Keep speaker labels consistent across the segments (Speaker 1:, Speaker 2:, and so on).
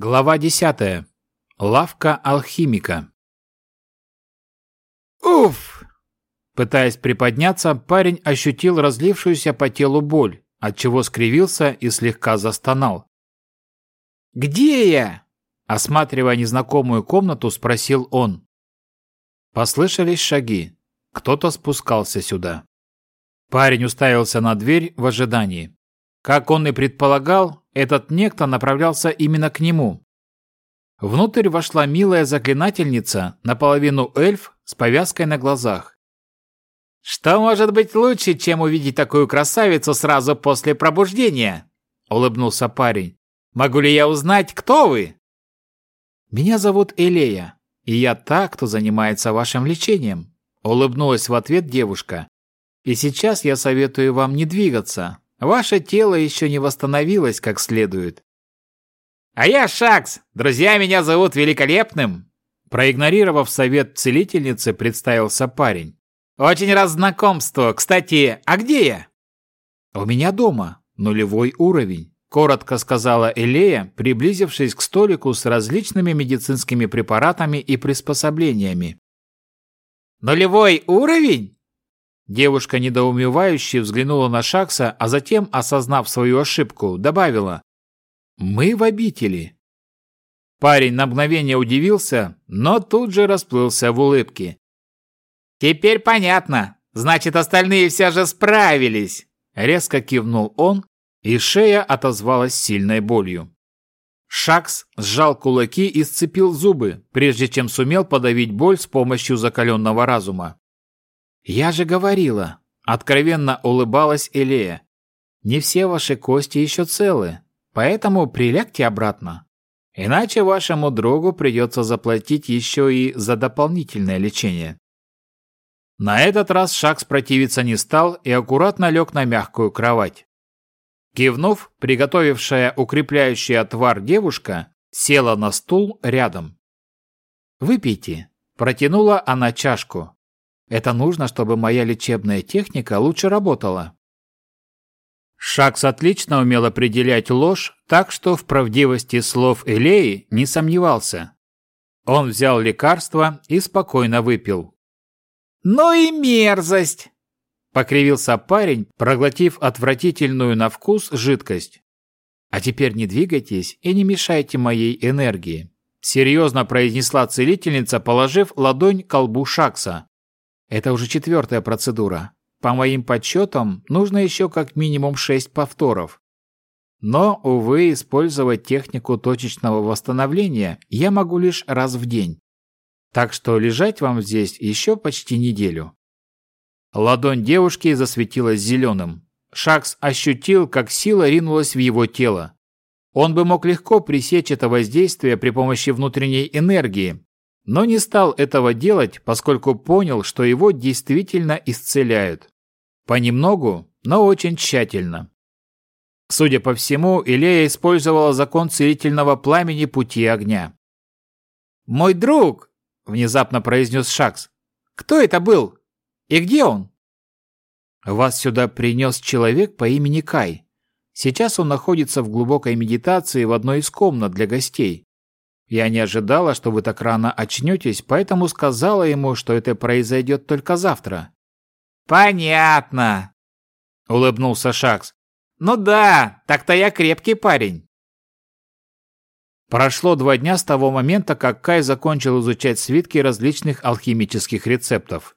Speaker 1: Глава 10. Лавка алхимика.
Speaker 2: Уф!
Speaker 1: Пытаясь приподняться, парень ощутил разлившуюся по телу боль, отчего скривился и слегка застонал.
Speaker 2: «Где я?»
Speaker 1: Осматривая незнакомую комнату, спросил он. Послышались шаги. Кто-то спускался сюда. Парень уставился на дверь в ожидании. Как он и предполагал, этот некто направлялся именно к нему. Внутрь вошла милая заклинательница, наполовину эльф, с повязкой на глазах.
Speaker 2: «Что может быть лучше, чем увидеть такую красавицу сразу после пробуждения?» – улыбнулся парень. «Могу ли я узнать, кто вы?»
Speaker 1: «Меня зовут Элея, и я та, кто занимается вашим лечением», – улыбнулась в ответ девушка. «И сейчас я советую вам не двигаться, Ваше тело еще не восстановилось как следует.
Speaker 2: А я Шакс. Друзья меня зовут Великолепным.
Speaker 1: Проигнорировав совет целительницы, представился парень.
Speaker 2: Очень рад знакомству. Кстати, а где я?
Speaker 1: У меня дома. Нулевой уровень. Коротко сказала Элея, приблизившись к столику с различными медицинскими препаратами и приспособлениями.
Speaker 2: «Нулевой уровень?»
Speaker 1: Девушка недоумевающе взглянула на Шакса, а затем, осознав свою ошибку, добавила «Мы в обители». Парень на мгновение удивился, но тут же расплылся в улыбке.
Speaker 2: «Теперь понятно. Значит, остальные все же справились!»
Speaker 1: Резко кивнул он, и шея отозвалась сильной болью. Шакс сжал кулаки и сцепил зубы, прежде чем сумел подавить боль с помощью закаленного разума. «Я же говорила!» – откровенно улыбалась Элея. «Не все ваши кости еще целы, поэтому прилягте обратно. Иначе вашему другу придется заплатить еще и за дополнительное лечение». На этот раз Шакс противиться не стал и аккуратно лег на мягкую кровать. Кивнув, приготовившая укрепляющий отвар девушка села на стул рядом. «Выпейте», – протянула она чашку. Это нужно, чтобы моя лечебная техника лучше работала. Шакс отлично умел определять ложь, так что в правдивости слов Элеи не сомневался. Он взял лекарство и спокойно выпил.
Speaker 2: «Ну и мерзость!»
Speaker 1: – покривился парень, проглотив отвратительную на вкус жидкость. «А теперь не двигайтесь и не мешайте моей энергии», – серьезно произнесла целительница, положив ладонь к колбу Шакса. Это уже четвертая процедура. По моим подсчетам, нужно еще как минимум шесть повторов. Но, увы, использовать технику точечного восстановления я могу лишь раз в день. Так что лежать вам здесь еще почти неделю. Ладонь девушки засветилась зеленым. Шакс ощутил, как сила ринулась в его тело. Он бы мог легко пресечь это воздействие при помощи внутренней энергии, но не стал этого делать, поскольку понял, что его действительно исцеляют. Понемногу, но очень тщательно. Судя по всему, Илея использовала закон целительного пламени пути огня.
Speaker 2: «Мой друг!» – внезапно произнес Шакс. «Кто это был? И где он?»
Speaker 1: «Вас сюда принес человек по имени Кай. Сейчас он находится в глубокой медитации в одной из комнат для гостей. Я не ожидала, что вы так рано очнетесь, поэтому сказала ему, что это произойдет только завтра».
Speaker 2: «Понятно», — улыбнулся Шакс. «Ну да, так-то я крепкий парень».
Speaker 1: Прошло два дня с того момента, как Кай закончил изучать свитки различных алхимических рецептов.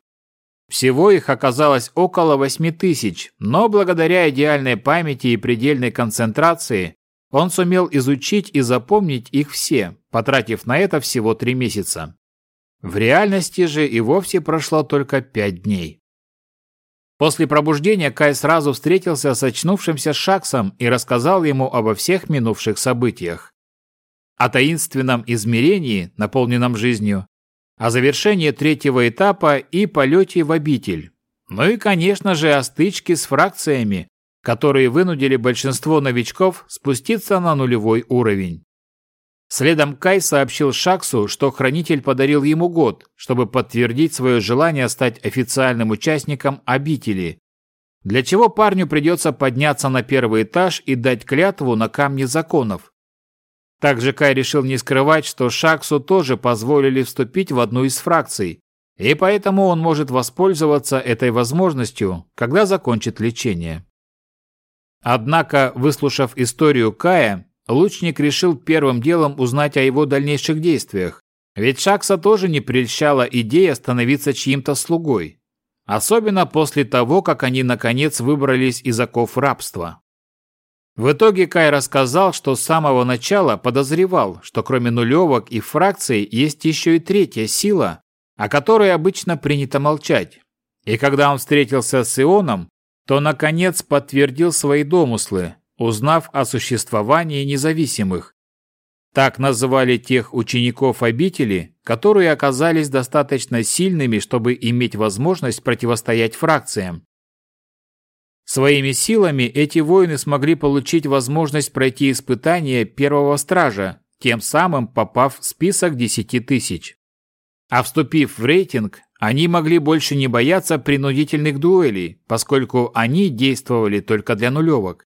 Speaker 1: Всего их оказалось около восьми тысяч, но благодаря идеальной памяти и предельной концентрации он сумел изучить и запомнить их все, потратив на это всего три месяца. В реальности же и вовсе прошло только пять дней. После пробуждения Кай сразу встретился с очнувшимся Шаксом и рассказал ему обо всех минувших событиях. О таинственном измерении, наполненном жизнью, о завершении третьего этапа и полете в обитель. Ну и, конечно же, о стычке с фракциями, которые вынудили большинство новичков спуститься на нулевой уровень. Следом Кай сообщил Шаксу, что Хранитель подарил ему год, чтобы подтвердить свое желание стать официальным участником обители, для чего парню придется подняться на первый этаж и дать клятву на камне законов. Также Кай решил не скрывать, что Шаксу тоже позволили вступить в одну из фракций, и поэтому он может воспользоваться этой возможностью, когда закончит лечение. Однако, выслушав историю Кая, лучник решил первым делом узнать о его дальнейших действиях, ведь Шакса тоже не прельщала идея становиться чьим-то слугой, особенно после того, как они наконец выбрались из оков рабства. В итоге Кай рассказал, что с самого начала подозревал, что кроме нулевок и фракций есть еще и третья сила, о которой обычно принято молчать. И когда он встретился с Ионом, то наконец подтвердил свои домыслы, узнав о существовании независимых. Так называли тех учеников обители, которые оказались достаточно сильными, чтобы иметь возможность противостоять фракциям. Своими силами эти воины смогли получить возможность пройти испытание первого стража, тем самым попав в список десяти тысяч. А вступив в рейтинг, они могли больше не бояться принудительных дуэлей, поскольку они действовали только для нулевок.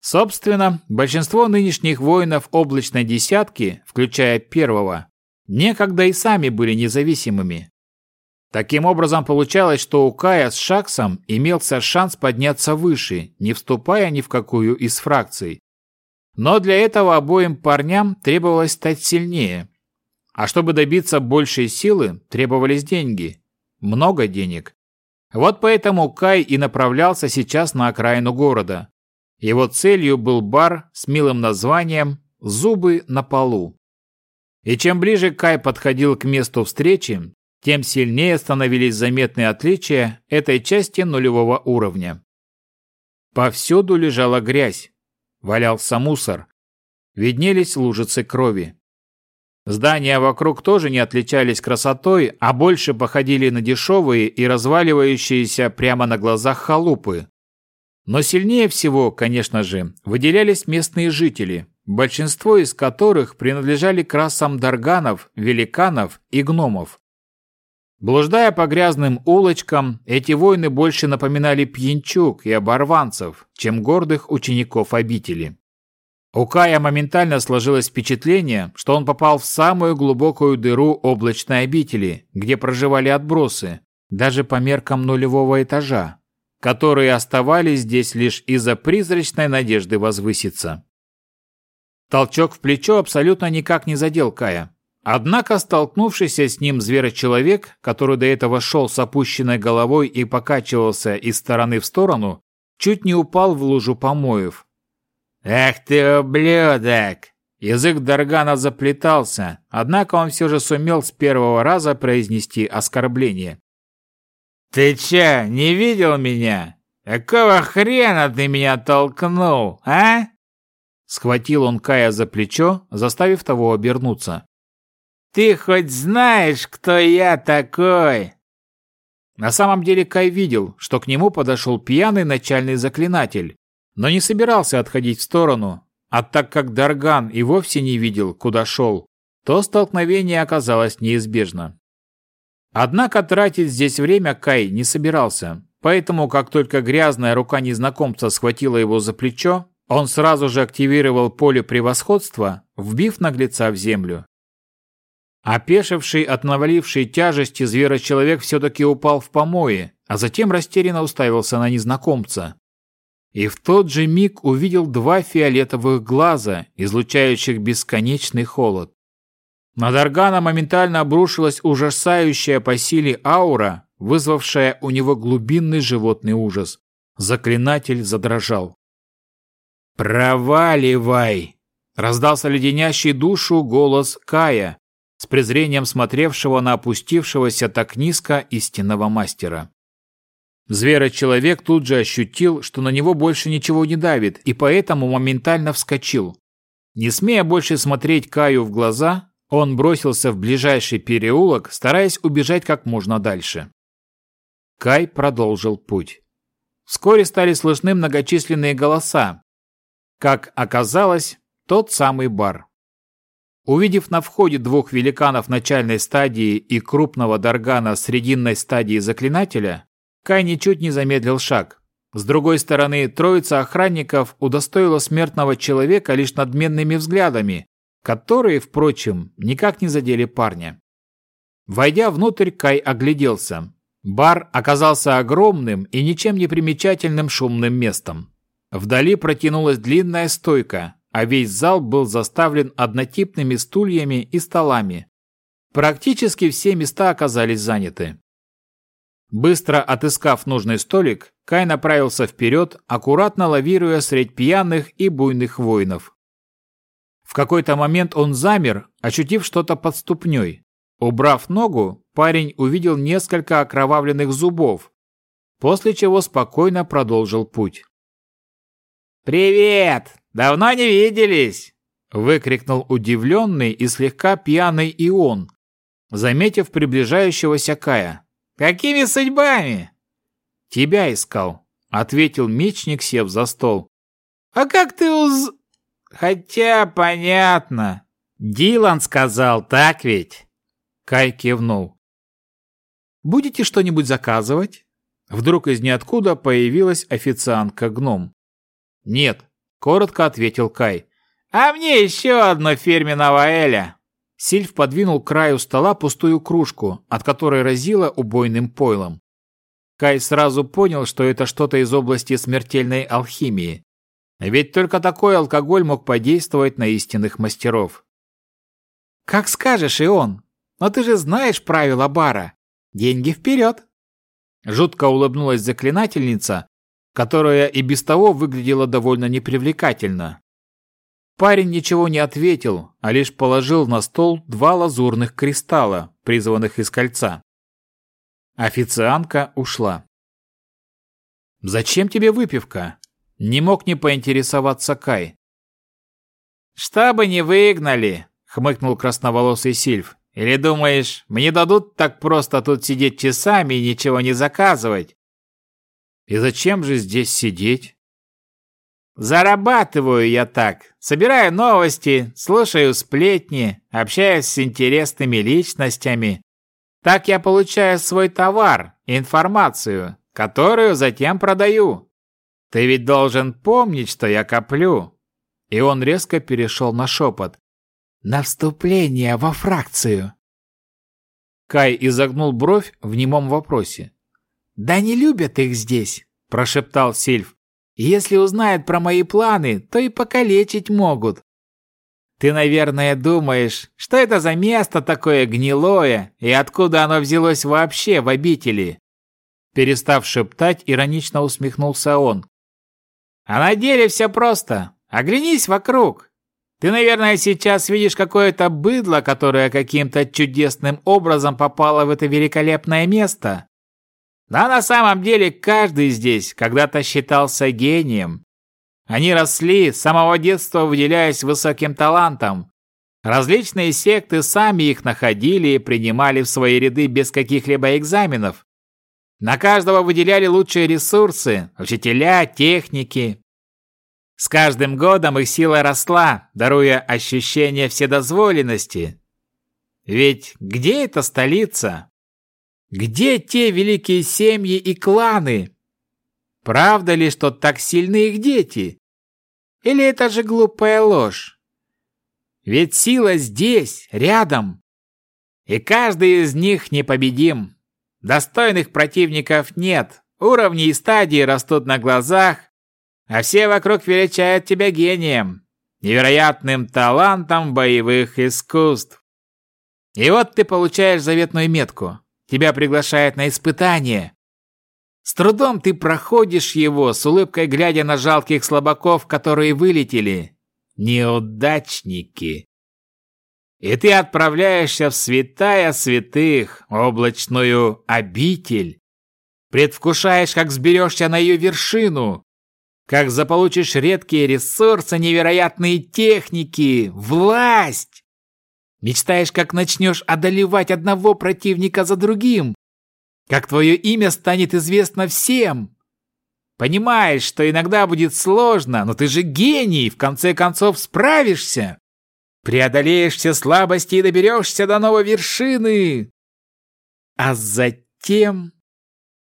Speaker 1: Собственно, большинство нынешних воинов облачной десятки, включая первого, некогда и сами были независимыми. Таким образом, получалось, что у Кая с Шаксом имелся шанс подняться выше, не вступая ни в какую из фракций. Но для этого обоим парням требовалось стать сильнее, а чтобы добиться большей силы, требовались деньги. Много денег. Вот поэтому Кай и направлялся сейчас на окраину города. Его целью был бар с милым названием «Зубы на полу». И чем ближе Кай подходил к месту встречи, тем сильнее становились заметные отличия этой части нулевого уровня. Повсюду лежала грязь, валялся мусор, виднелись лужицы крови. Здания вокруг тоже не отличались красотой, а больше походили на дешевые и разваливающиеся прямо на глазах халупы. Но сильнее всего, конечно же, выделялись местные жители, большинство из которых принадлежали к расам дарганов, великанов и гномов. Блуждая по грязным улочкам, эти воины больше напоминали пьянчук и оборванцев, чем гордых учеников обители. У Кая моментально сложилось впечатление, что он попал в самую глубокую дыру облачной обители, где проживали отбросы, даже по меркам нулевого этажа, которые оставались здесь лишь из-за призрачной надежды возвыситься. Толчок в плечо абсолютно никак не задел Кая. Однако столкнувшийся с ним зверочеловек, который до этого шел с опущенной головой и покачивался из стороны в сторону, чуть не упал в лужу помоев, «Эх ты, ублюдок!» Язык Даргана заплетался, однако он все же сумел с первого раза произнести оскорбление. «Ты че, не видел меня? Какого хрена ты меня толкнул, а?» Схватил он Кая за плечо, заставив того обернуться. «Ты хоть знаешь, кто я такой?» На самом деле Кай видел, что к нему подошел пьяный начальный заклинатель, но не собирался отходить в сторону, а так как Дарган и вовсе не видел, куда шел, то столкновение оказалось неизбежно. Однако тратить здесь время Кай не собирался, поэтому как только грязная рука незнакомца схватила его за плечо, он сразу же активировал поле превосходства, вбив наглеца в землю. Опешивший от навалившей тяжести зверочеловек все-таки упал в помои, а затем растерянно уставился на незнакомца и в тот же миг увидел два фиолетовых глаза, излучающих бесконечный холод. На Даргана моментально обрушилась ужасающая по силе аура, вызвавшая у него глубинный животный ужас. Заклинатель задрожал. «Проваливай!» – раздался леденящий душу голос Кая, с презрением смотревшего на опустившегося так низко истинного мастера. Зверочеловек тут же ощутил, что на него больше ничего не давит, и поэтому моментально вскочил. Не смея больше смотреть Каю в глаза, он бросился в ближайший переулок, стараясь убежать как можно дальше. Кай продолжил путь. Вскоре стали слышны многочисленные голоса. Как оказалось, тот самый бар. Увидев на входе двух великанов начальной стадии и крупного Даргана срединной стадии заклинателя, Кай ничуть не замедлил шаг. С другой стороны, троица охранников удостоила смертного человека лишь надменными взглядами, которые, впрочем, никак не задели парня. Войдя внутрь, Кай огляделся. Бар оказался огромным и ничем не примечательным шумным местом. Вдали протянулась длинная стойка, а весь зал был заставлен однотипными стульями и столами. Практически все места оказались заняты. Быстро отыскав нужный столик, Кай направился вперед, аккуратно лавируя средь пьяных и буйных воинов. В какой-то момент он замер, ощутив что-то под ступней. Убрав ногу, парень увидел несколько окровавленных зубов, после чего спокойно продолжил путь.
Speaker 2: «Привет! Давно не виделись!»
Speaker 1: – выкрикнул удивленный и слегка пьяный Ион, заметив приближающегося Кая.
Speaker 2: «Какими судьбами?»
Speaker 1: «Тебя искал», — ответил мечник, сев за стол.
Speaker 2: «А как ты уз...» «Хотя понятно. Дилан сказал, так ведь?»
Speaker 1: Кай кивнул. «Будете что-нибудь заказывать?» Вдруг из ниоткуда появилась официантка-гном. «Нет», — коротко ответил Кай.
Speaker 2: «А мне еще одно фирменного Эля!»
Speaker 1: Сильф подвинул к краю стола пустую кружку, от которой разило убойным пойлом. Кай сразу понял, что это что-то из области смертельной алхимии. Ведь только такой алкоголь мог подействовать на истинных мастеров.
Speaker 2: «Как скажешь, Ион, но ты же знаешь правила бара. Деньги вперед!»
Speaker 1: Жутко улыбнулась заклинательница, которая и без того выглядела довольно непривлекательно. Парень ничего не ответил, а лишь положил на стол два лазурных кристалла, призванных из кольца. Официантка ушла. «Зачем тебе выпивка?» Не мог не поинтересоваться Кай.
Speaker 2: «Чтобы не выгнали», — хмыкнул красноволосый Сильв. «Или думаешь, мне дадут так просто тут сидеть часами и ничего не заказывать?»
Speaker 1: «И зачем же здесь сидеть?»
Speaker 2: Зарабатываю я так. Собираю новости, слушаю сплетни, общаюсь с интересными личностями. Так я получаю свой товар, информацию, которую затем продаю. Ты ведь должен помнить, что я коплю.
Speaker 1: И он резко перешел на шепот.
Speaker 2: На вступление во фракцию.
Speaker 1: Кай изогнул бровь в немом вопросе.
Speaker 2: «Да не любят их здесь», – прошептал Сильв. Если узнают про мои планы, то и покалечить могут. Ты, наверное, думаешь, что это за место такое гнилое и откуда оно взялось вообще в обители?»
Speaker 1: Перестав шептать, иронично усмехнулся он.
Speaker 2: «А на деле все просто. Оглянись вокруг. Ты, наверное, сейчас видишь какое-то быдло, которое каким-то чудесным образом попало в это великолепное место. Да на самом деле каждый здесь когда-то считался гением. Они росли с самого детства, выделяясь высоким талантом. Различные секты сами их находили и принимали в свои ряды без каких-либо экзаменов. На каждого выделяли лучшие ресурсы, учителя, техники. С каждым годом их сила росла, даруя ощущение вседозволенности. Ведь где эта столица? Где те великие семьи и кланы? Правда ли, что так сильны их дети? Или это же глупая ложь? Ведь сила здесь, рядом. И каждый из них непобедим. Достойных противников нет. Уровни и стадии растут на глазах, а все вокруг величают тебя гением, невероятным талантом боевых искусств. И вот ты получаешь заветную метку. Тебя приглашают на испытание. С трудом ты проходишь его, с улыбкой глядя на жалких слабаков, которые вылетели. Неудачники. И ты отправляешься в святая святых, облачную обитель. Предвкушаешь, как сберешься на ее вершину, как заполучишь редкие ресурсы, невероятные техники, власть. Мечтаешь, как начнешь одолевать одного противника за другим, как твое имя станет известно всем. Понимаешь, что иногда будет сложно, но ты же гений, в конце концов справишься. Преодолеешь все слабости и доберешься до новой вершины. А затем...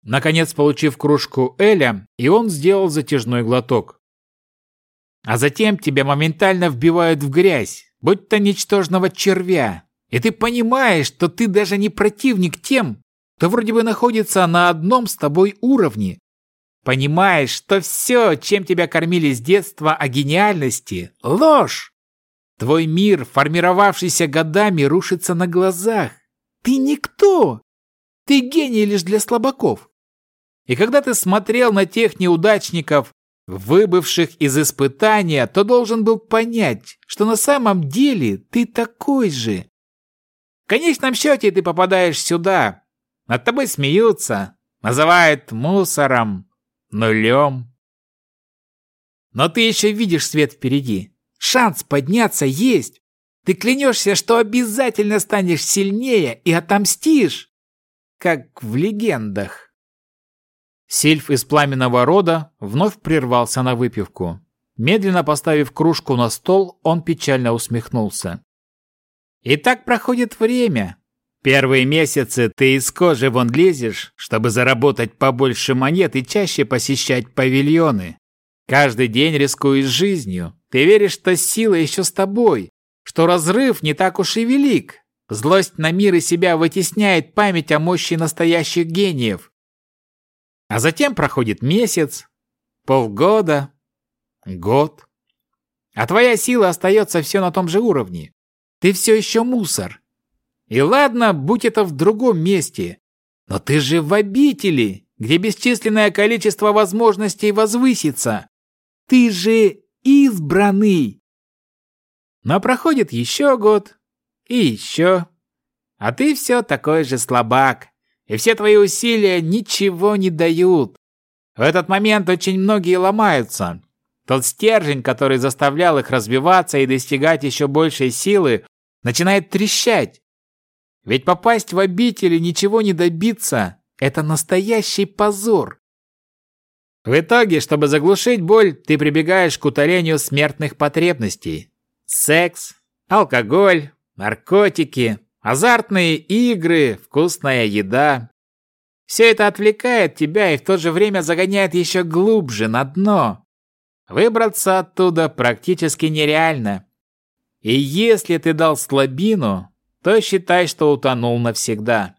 Speaker 2: Наконец, получив кружку Эля, и он сделал затяжной глоток. А затем тебя моментально вбивают в грязь, будь то ничтожного червя. И ты понимаешь, что ты даже не противник тем, кто вроде бы находится на одном с тобой уровне. Понимаешь, что все, чем тебя кормили с детства о гениальности – ложь. Твой мир, формировавшийся годами, рушится на глазах. Ты никто. Ты гений лишь для слабаков. И когда ты смотрел на тех неудачников, выбывших из испытания, то должен был понять, что на самом деле ты такой же. В конечном счете ты попадаешь сюда. Над тобой смеются, называют мусором, нулем. Но ты еще видишь свет впереди. Шанс подняться есть. Ты клянешься, что обязательно станешь сильнее и отомстишь, как в легендах.
Speaker 1: Сильф из пламенного рода вновь прервался на выпивку. Медленно поставив кружку на стол, он печально усмехнулся.
Speaker 2: «И так проходит время. Первые месяцы ты из кожи вон лезешь, чтобы заработать побольше монет и чаще посещать павильоны. Каждый день рискуешь жизнью. Ты веришь, что сила еще с тобой, что разрыв не так уж и велик. Злость на мир и себя вытесняет память о мощи настоящих гениев. А затем проходит месяц, полгода, год. А твоя сила остается все на том же уровне. Ты все еще мусор. И ладно, будь это в другом месте. Но ты же в обители, где бесчисленное количество возможностей возвысится. Ты же избранный. Но проходит еще год и еще. А ты все такой же слабак и все твои усилия ничего не дают. В этот момент очень многие ломаются. Тот стержень, который заставлял их развиваться и достигать еще большей силы, начинает трещать. Ведь попасть в обитель и ничего не добиться – это настоящий позор. В итоге, чтобы заглушить боль, ты прибегаешь к утолению смертных потребностей. Секс, алкоголь, наркотики, Азартные игры, вкусная еда. Все это отвлекает тебя и в то же время загоняет еще глубже на дно. Выбраться оттуда практически нереально. И если ты дал слабину, то считай, что утонул навсегда.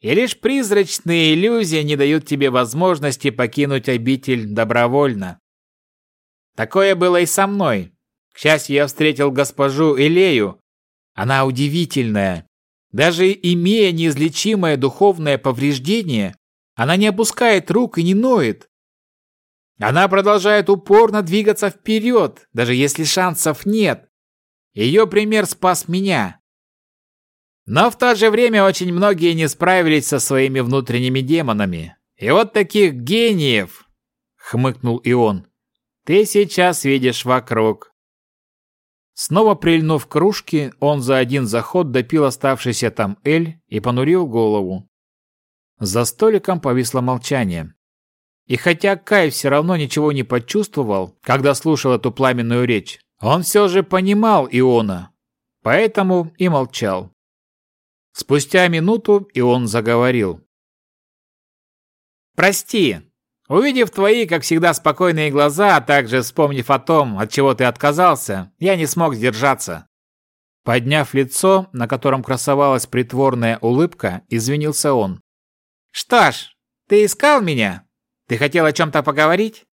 Speaker 2: И лишь призрачные иллюзии не дают тебе возможности покинуть обитель добровольно. Такое было и со мной. К счастью, я встретил госпожу Илею, она удивительная. Даже имея неизлечимое духовное повреждение, она не опускает рук и не ноет. Она продолжает упорно двигаться вперед, даже если шансов нет. Ее пример спас меня. Но в то же время очень многие не справились со своими внутренними демонами. И вот таких гениев, хмыкнул и он, ты сейчас видишь вокруг. Снова прильнув к кружке, он за один заход допил оставшийся там эль и понурил голову. За столиком повисло молчание. И хотя Кай все равно ничего не почувствовал, когда слушал эту пламенную речь, он все же понимал Иона, поэтому и молчал. Спустя минуту Ион заговорил. «Прости, Увидев твои, как всегда, спокойные глаза, а также вспомнив о том, от чего ты отказался, я не смог сдержаться. Подняв лицо, на котором красовалась притворная улыбка, извинился он. «Что ж, ты искал меня? Ты хотел о чем-то поговорить?»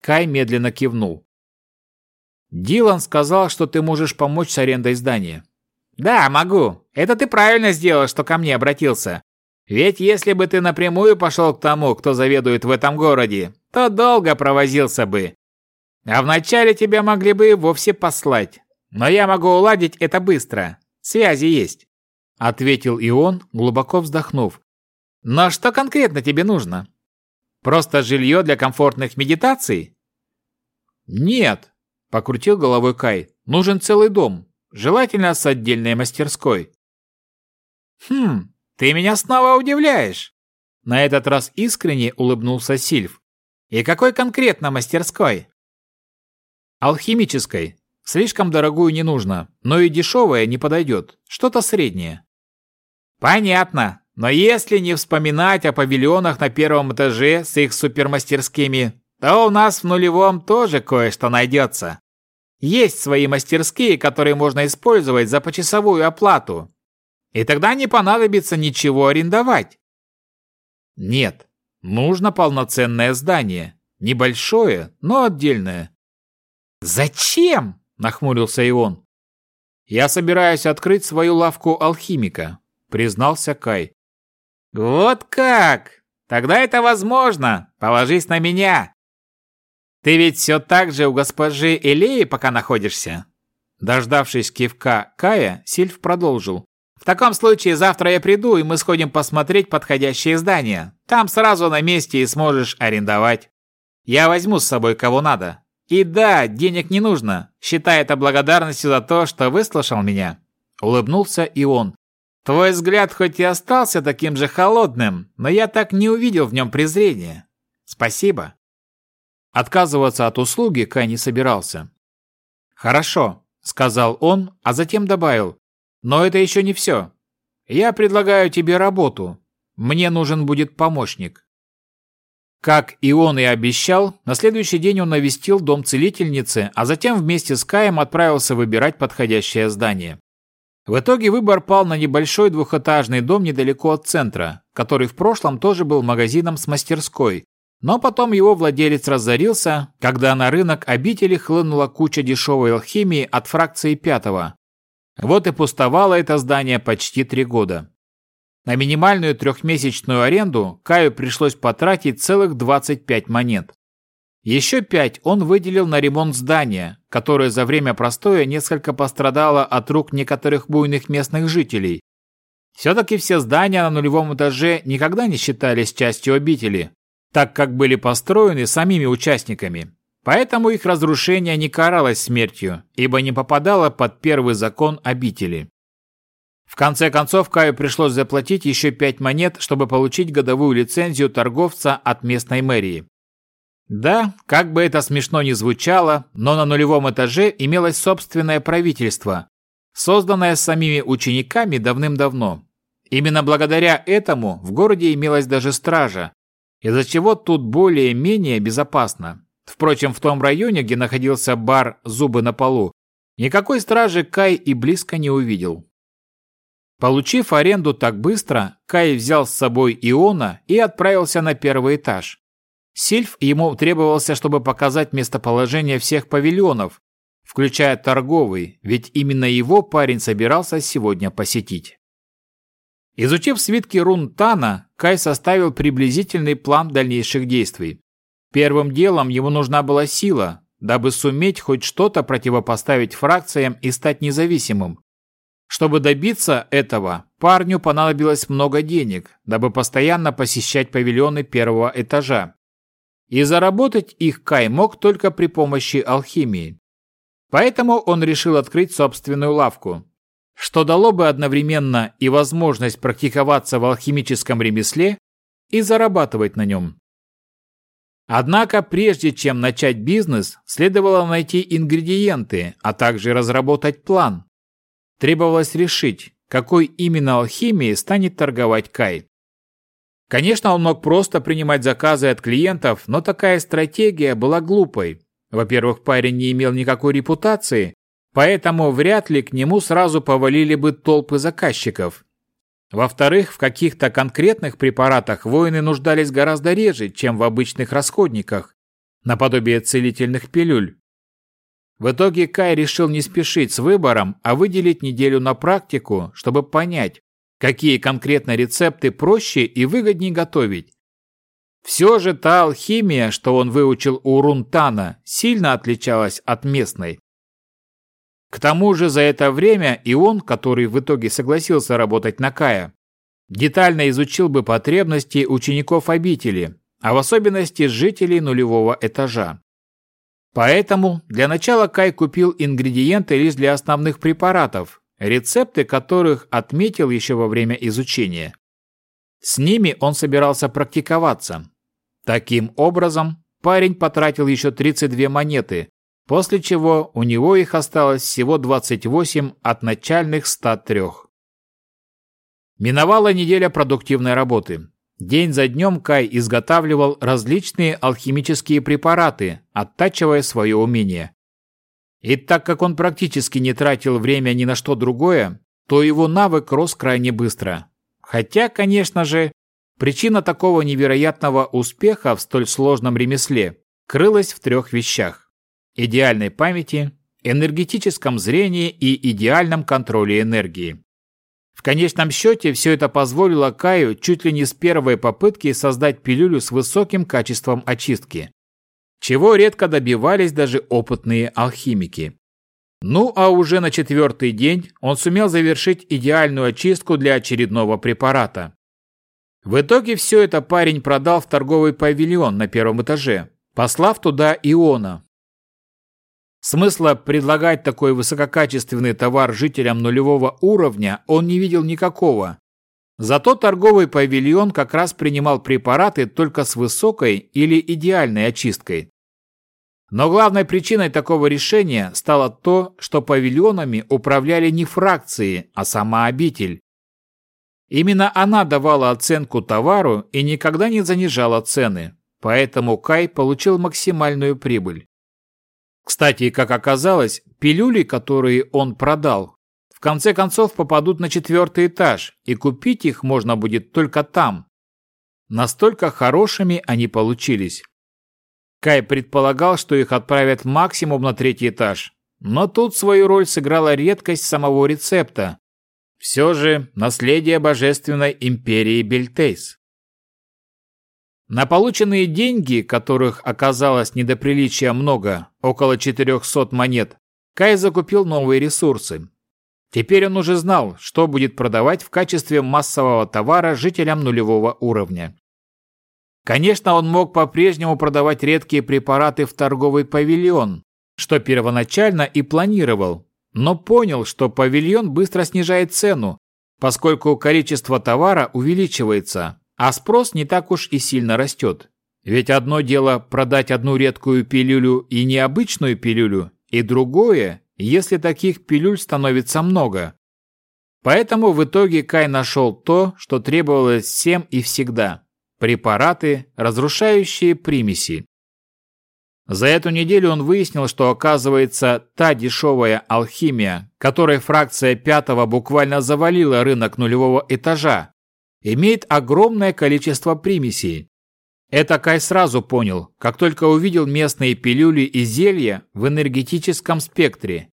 Speaker 2: Кай медленно кивнул. «Дилан сказал, что ты можешь помочь с арендой здания». «Да, могу. Это ты правильно сделал, что ко мне обратился. Ведь если бы ты напрямую пошел к тому, кто заведует в этом городе, то долго провозился бы. А вначале тебя могли бы и вовсе послать. Но я могу уладить это быстро. Связи есть. Ответил и он, глубоко вздохнув. Но что конкретно тебе нужно? Просто жилье для комфортных медитаций? Нет, покрутил головой Кай. Нужен целый дом, желательно с отдельной мастерской. Хм, «Ты меня снова удивляешь!» На этот раз искренне улыбнулся Сильв. «И какой конкретно мастерской?» «Алхимической. Слишком дорогую не нужно, но и дешевая не подойдет. Что-то среднее». «Понятно. Но если не вспоминать о павильонах на первом этаже с их супермастерскими, то у нас в нулевом тоже кое-что найдется. Есть свои мастерские, которые можно использовать за почасовую оплату. И тогда не понадобится ничего арендовать.
Speaker 1: Нет, нужно полноценное здание. Небольшое, но отдельное.
Speaker 2: Зачем? Нахмурился и он.
Speaker 1: Я собираюсь открыть свою лавку алхимика, признался Кай.
Speaker 2: Вот как? Тогда это возможно. Положись на меня. Ты ведь все так же у госпожи Элеи пока находишься.
Speaker 1: Дождавшись кивка Кая, Сильф продолжил.
Speaker 2: В таком случае завтра я приду, и мы сходим посмотреть подходящее здание. Там сразу на месте и сможешь арендовать. Я возьму с собой кого надо. И да, денег не нужно. Считай это благодарностью за то, что выслушал меня. Улыбнулся и он. Твой взгляд хоть и остался таким же холодным, но я так не увидел в нем презрения. Спасибо.
Speaker 1: Отказываться от услуги Кай не собирался.
Speaker 2: «Хорошо», — сказал он, а затем добавил. «Но это еще не все. Я предлагаю тебе работу. Мне нужен будет помощник». Как и он и обещал, на следующий день он навестил дом целительницы, а затем вместе с Каем отправился выбирать подходящее здание. В итоге выбор пал на небольшой двухэтажный дом недалеко от центра, который в прошлом тоже был магазином с мастерской. Но потом его владелец разорился, когда на рынок обители хлынула куча дешевой алхимии от фракции пятого. Вот и пустовало это здание почти три года. На минимальную трехмесячную аренду Каю пришлось потратить целых 25 монет. Еще пять он выделил на ремонт здания, которое за время простоя несколько пострадало от рук некоторых буйных местных жителей. Все-таки все здания на нулевом этаже никогда не считались частью обители, так как были построены самими участниками. Поэтому их разрушение не каралось смертью, ибо не попадало под первый закон обители. В конце концов, Каю пришлось заплатить еще пять монет, чтобы получить годовую лицензию торговца от местной мэрии. Да, как бы это смешно ни звучало, но на нулевом этаже имелось собственное правительство, созданное самими учениками давным-давно. Именно благодаря этому в городе имелась даже стража, из-за чего тут более-менее безопасно. Впрочем, в том районе, где находился бар «Зубы на полу», никакой стражи Кай и близко не увидел. Получив аренду так быстро, Кай взял с собой Иона и отправился на первый этаж. Сильф ему требовался, чтобы показать местоположение всех павильонов, включая торговый, ведь именно его парень собирался сегодня посетить. Изучив свитки рун Тана, Кай составил приблизительный план дальнейших действий. Первым делом ему нужна была сила, дабы суметь хоть что-то противопоставить фракциям и стать независимым. Чтобы добиться этого, парню понадобилось много денег, дабы постоянно посещать павильоны первого этажа и заработать их Кай мог только при помощи алхимии. Поэтому он решил открыть собственную лавку, что дало бы одновременно и возможность практиковаться в алхимическом ремесле и зарабатывать на нем. Однако прежде чем начать бизнес, следовало найти ингредиенты, а также разработать план. Требовалось решить, какой именно алхимией станет торговать Кай. Конечно, он мог просто принимать заказы от клиентов, но такая стратегия была глупой. Во-первых, парень не имел никакой репутации, поэтому вряд ли к нему сразу повалили бы толпы заказчиков. Во-вторых, в каких-то конкретных препаратах воины нуждались гораздо реже, чем в обычных расходниках, наподобие целительных пилюль. В итоге Кай решил не спешить с выбором, а выделить неделю на практику, чтобы понять, какие конкретно рецепты проще и выгоднее готовить. Все же та алхимия, что он выучил у Рунтана, сильно отличалась от местной. К тому же за это время и он, который в итоге согласился работать на Кая, детально изучил бы потребности учеников обители, а в особенности жителей нулевого этажа. Поэтому для начала Кай купил ингредиенты лишь для основных препаратов, рецепты которых отметил еще во время изучения. С ними он собирался практиковаться. Таким образом, парень потратил еще 32 монеты, после чего у него их осталось всего 28 от начальных 103. Миновала неделя продуктивной работы. День за днем Кай изготавливал различные алхимические препараты, оттачивая свое умение.
Speaker 1: И так как он практически не тратил время ни на что другое, то его навык рос крайне быстро. Хотя, конечно же, причина такого невероятного успеха в столь сложном ремесле крылась в трех вещах. Идеальной памяти, энергетическом зрении и идеальном контроле энергии. В конечном счете все это позволило Каю чуть ли не с первой попытки создать пилюлю с высоким качеством очистки, чего редко добивались даже опытные алхимики. Ну а уже на четвертый день он сумел завершить идеальную очистку для очередного препарата. В итоге все это парень продал в торговый павильон на первом этаже, послав туда Иона, Смысла предлагать такой высококачественный товар жителям нулевого уровня он не видел никакого. Зато торговый павильон как раз принимал препараты только с высокой или идеальной очисткой. Но главной причиной такого решения стало то, что павильонами управляли не фракции, а сама обитель. Именно она давала оценку товару и никогда не занижала цены, поэтому Кай получил максимальную прибыль. Кстати, как оказалось, пилюли, которые он продал, в конце концов попадут на четвертый этаж, и купить их можно будет только там. Настолько хорошими они получились. Кай предполагал, что их отправят максимум на третий этаж, но тут свою роль сыграла редкость самого рецепта. Все же наследие божественной империи Бельтейс. На полученные деньги, которых оказалось не до приличия много, около 400 монет, Кай закупил новые ресурсы. Теперь он уже знал, что будет продавать в качестве массового товара жителям нулевого уровня. Конечно, он мог по-прежнему продавать редкие препараты в торговый павильон, что первоначально и планировал, но понял, что павильон быстро снижает цену, поскольку количество товара увеличивается, а спрос не так уж и сильно растет. Ведь одно дело продать одну редкую пилюлю и необычную пилюлю, и другое, если таких пилюль становится много. Поэтому в итоге Кай нашел то, что требовалось всем и всегда – препараты, разрушающие примеси. За эту неделю он выяснил, что оказывается та дешевая алхимия, которой фракция пятого буквально завалила рынок нулевого этажа, имеет огромное количество примесей. Это Кай сразу понял, как только увидел местные пилюли и зелья в энергетическом спектре.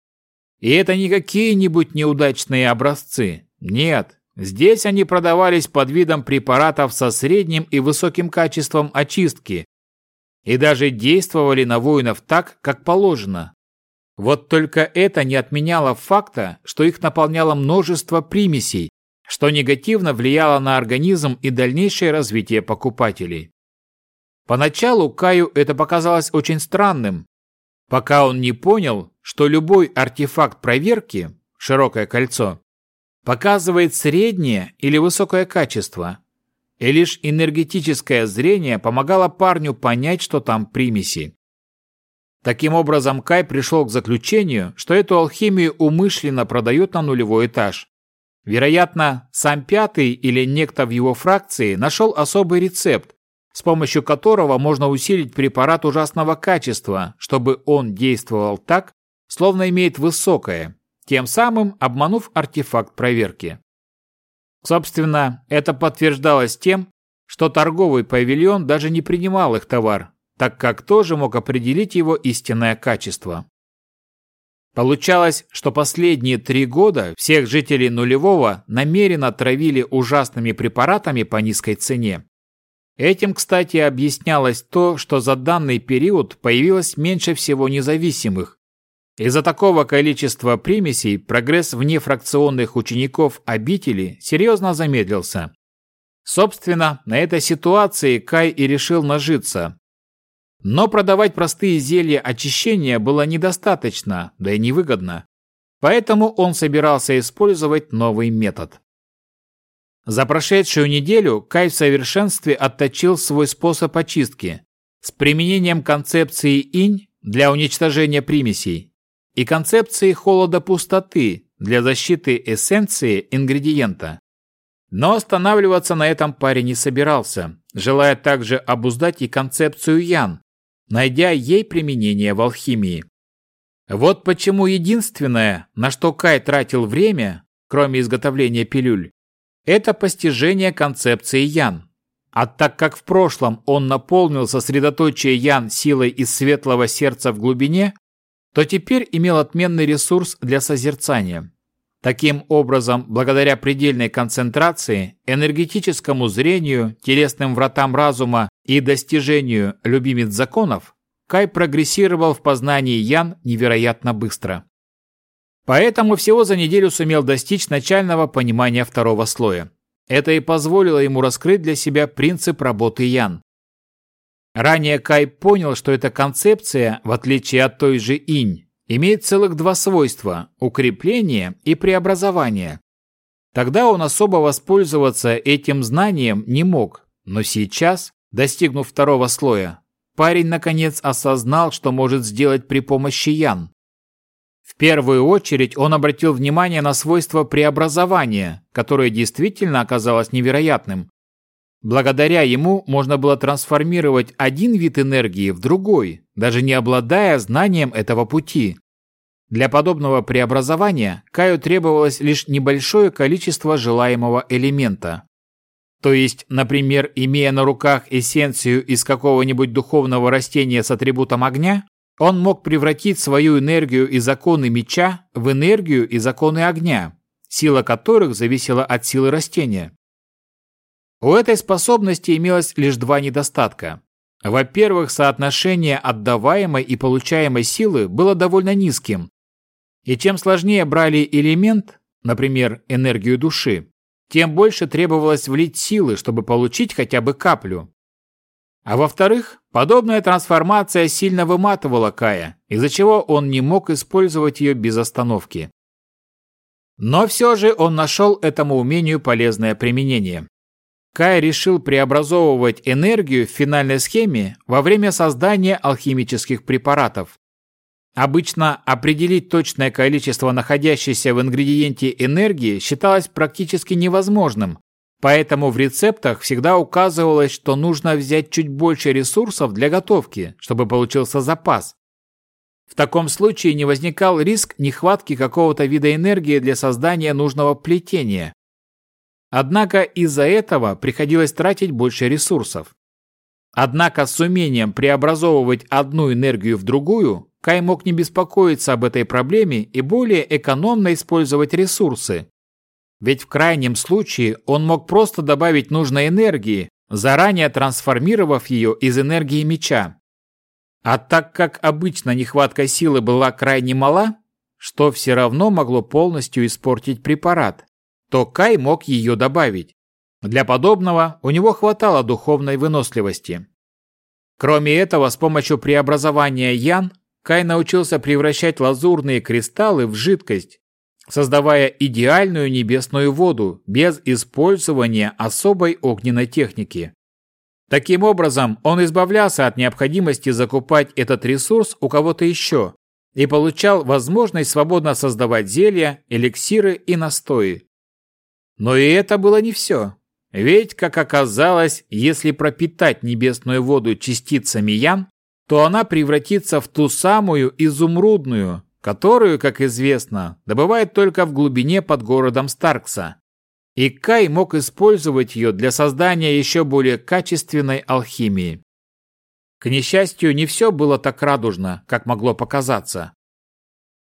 Speaker 1: И это не какие-нибудь неудачные образцы. Нет, здесь они продавались под видом препаратов со средним и высоким качеством очистки. И даже действовали на воинов так, как положено. Вот только это не отменяло факта, что их наполняло множество примесей, что негативно влияло на организм и дальнейшее развитие покупателей. Поначалу Каю это показалось очень странным, пока он не понял, что любой артефакт проверки, широкое кольцо, показывает среднее или высокое качество, и лишь энергетическое зрение помогало парню понять, что там примеси. Таким образом, Кай пришел к заключению, что эту алхимию умышленно продают на нулевой этаж, Вероятно, сам Пятый или некто в его фракции нашел особый рецепт, с помощью которого можно усилить препарат ужасного качества, чтобы он действовал так, словно имеет высокое, тем самым обманув артефакт проверки. Собственно, это подтверждалось тем, что торговый павильон даже не принимал их товар, так как тоже мог определить его истинное качество. Получалось, что последние три года всех жителей нулевого намеренно травили ужасными препаратами по низкой цене. Этим, кстати, объяснялось то, что за данный период появилось меньше всего независимых. Из-за такого количества примесей прогресс внефракционных учеников обители серьезно замедлился. Собственно, на этой ситуации Кай и решил нажиться, но продавать простые зелья очищения было недостаточно, да и невыгодно. Поэтому он собирался использовать новый метод. За прошедшую неделю Кай в совершенстве отточил свой способ очистки с применением концепции инь для уничтожения примесей и концепции холода пустоты для защиты эссенции ингредиента. Но останавливаться на этом парень не собирался, желая также обуздать и концепцию ян, найдя ей применение в алхимии. Вот почему единственное, на что Кай тратил время, кроме изготовления пилюль, это постижение концепции Ян. А так как в прошлом он наполнил сосредоточие Ян силой из светлого сердца в глубине, то теперь имел отменный ресурс для созерцания. Таким образом, благодаря предельной концентрации, энергетическому зрению, телесным вратам разума и достижению любимец законов, Кай прогрессировал в познании Ян невероятно быстро. Поэтому всего за неделю сумел достичь начального понимания второго слоя. Это и позволило ему раскрыть для себя принцип работы Ян. Ранее Кай понял, что эта концепция, в отличие от той же инь, имеет целых два свойства – укрепление и преобразование. Тогда он особо воспользоваться этим знанием не мог, но сейчас, достигнув второго слоя, парень наконец осознал, что может сделать при помощи Ян. В первую очередь он обратил внимание на свойство преобразования, которое действительно оказалось невероятным. Благодаря ему можно было трансформировать один вид энергии в другой, даже не обладая знанием этого пути. Для подобного преобразования Каю требовалось лишь небольшое количество желаемого элемента. То есть, например, имея на руках эссенцию из какого-нибудь духовного растения с атрибутом огня, он мог превратить свою энергию и законы меча в энергию и законы огня, сила которых зависела от силы растения. У этой способности имелось лишь два недостатка. Во-первых, соотношение отдаваемой и получаемой силы было довольно низким. И чем сложнее брали элемент, например, энергию души, тем больше требовалось влить силы, чтобы получить хотя бы каплю. А во-вторых, подобная трансформация сильно выматывала Кая, из-за чего он не мог использовать ее без остановки. Но все же он нашел этому умению полезное применение. Кай решил преобразовывать энергию в финальной схеме во время создания алхимических препаратов. Обычно определить точное количество находящейся в ингредиенте энергии считалось практически невозможным, Поэтому в рецептах всегда указывалось, что нужно взять чуть больше ресурсов для готовки, чтобы получился запас. В таком случае не возникал риск нехватки какого-то вида энергии для создания нужного плетения. Однако из-за этого приходилось тратить больше ресурсов. Однако с умением преобразовывать одну энергию в другую, Кай мог не беспокоиться об этой проблеме и более экономно использовать ресурсы, ведь в крайнем случае он мог просто добавить нужной энергии, заранее трансформировав ее из энергии меча. А так как обычно нехватка силы была крайне мала, что все равно могло полностью испортить препарат, то Кай мог ее добавить. Для подобного у него хватало духовной выносливости. Кроме этого, с помощью преобразования Ян Кай научился превращать лазурные кристаллы в жидкость, создавая идеальную небесную воду без использования особой огненной техники. Таким образом, он избавлялся от необходимости закупать этот ресурс у кого-то еще и получал возможность свободно создавать зелья, эликсиры и настои. Но и это было не все. Ведь, как оказалось, если пропитать небесную воду частицами ян, то она превратится в ту самую изумрудную, которую, как известно, добывают только в глубине под городом Старкса. И Кай мог использовать ее для создания еще более качественной алхимии. К несчастью, не все было так радужно, как могло показаться.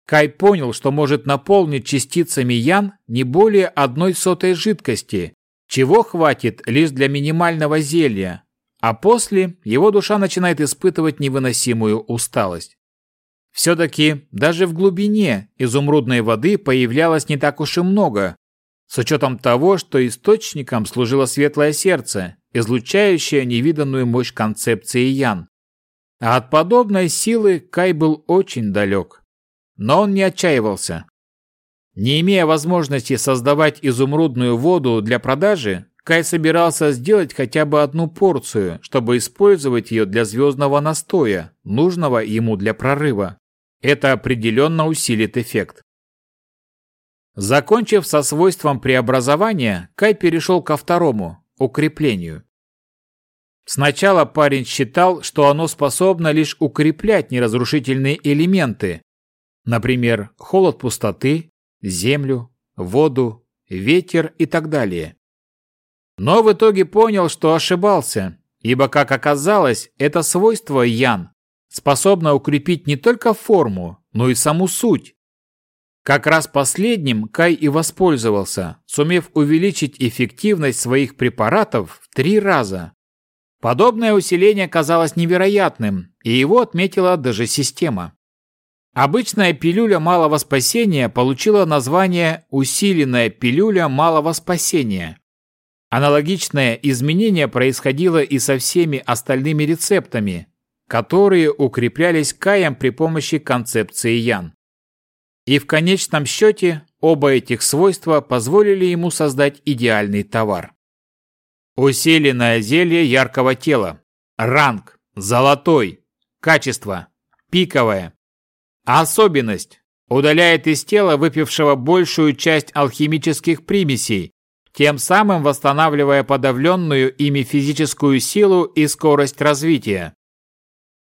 Speaker 1: Кай понял, что может наполнить частицами ян не более одной сотой жидкости, чего хватит лишь для минимального зелья, а после его душа начинает испытывать невыносимую усталость. Все-таки даже в глубине изумрудной воды появлялось не так уж и много, с учетом того, что источником служило светлое сердце, излучающее невиданную мощь концепции Ян. А от подобной силы Кай был очень далек. Но он не отчаивался. Не имея возможности создавать изумрудную воду для продажи, Кай собирался сделать хотя бы одну порцию, чтобы использовать ее для звездного настоя, нужного ему для прорыва. Это определенно усилит эффект. Закончив со свойством преобразования, Кай перешел ко второму – укреплению. Сначала парень считал, что оно способно лишь укреплять неразрушительные элементы, Например, холод пустоты, землю, воду, ветер и так далее. Но в итоге понял, что ошибался, ибо, как оказалось, это свойство Ян способно укрепить не только форму, но и саму суть. Как раз последним Кай и воспользовался, сумев увеличить эффективность своих препаратов в три раза. Подобное усиление казалось невероятным, и его отметила даже система. Обычная пилюля малого спасения получила название «усиленная пилюля малого спасения». Аналогичное изменение происходило и со всеми остальными рецептами, которые укреплялись Каем при помощи концепции Ян. И в конечном счете оба этих свойства позволили ему создать идеальный товар. Усиленное зелье яркого тела. Ранг. Золотой. Качество. Пиковое. Особенность. Удаляет из тела выпившего большую часть алхимических примесей, тем самым восстанавливая подавленную ими физическую силу и скорость развития.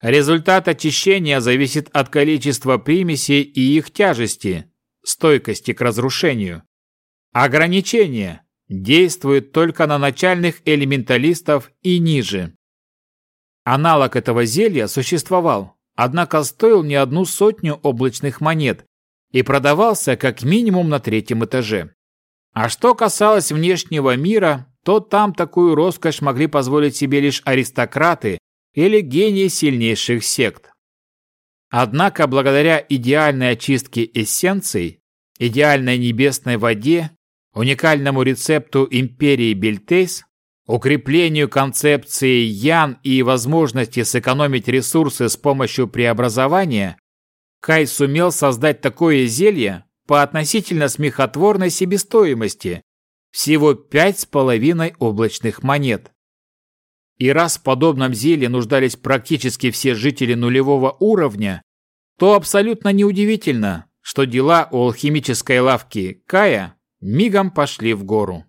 Speaker 1: Результат очищения зависит от количества примесей и их тяжести, стойкости к разрушению. Ограничение действует только на начальных элементалистов и ниже. Аналог этого зелья существовал, однако стоил не одну сотню облачных монет и продавался как минимум на третьем этаже. А что касалось внешнего мира, то там такую роскошь могли позволить себе лишь аристократы или гении сильнейших сект. Однако благодаря идеальной очистке эссенций, идеальной небесной воде, уникальному рецепту империи Бельтейс, укреплению концепции Ян и возможности сэкономить ресурсы с помощью преобразования, Кай сумел создать такое зелье по относительно смехотворной себестоимости – всего пять с половиной облачных монет. И раз в подобном зелье нуждались практически все жители нулевого уровня, то абсолютно неудивительно, что дела у алхимической лавки Кая мигом пошли в гору.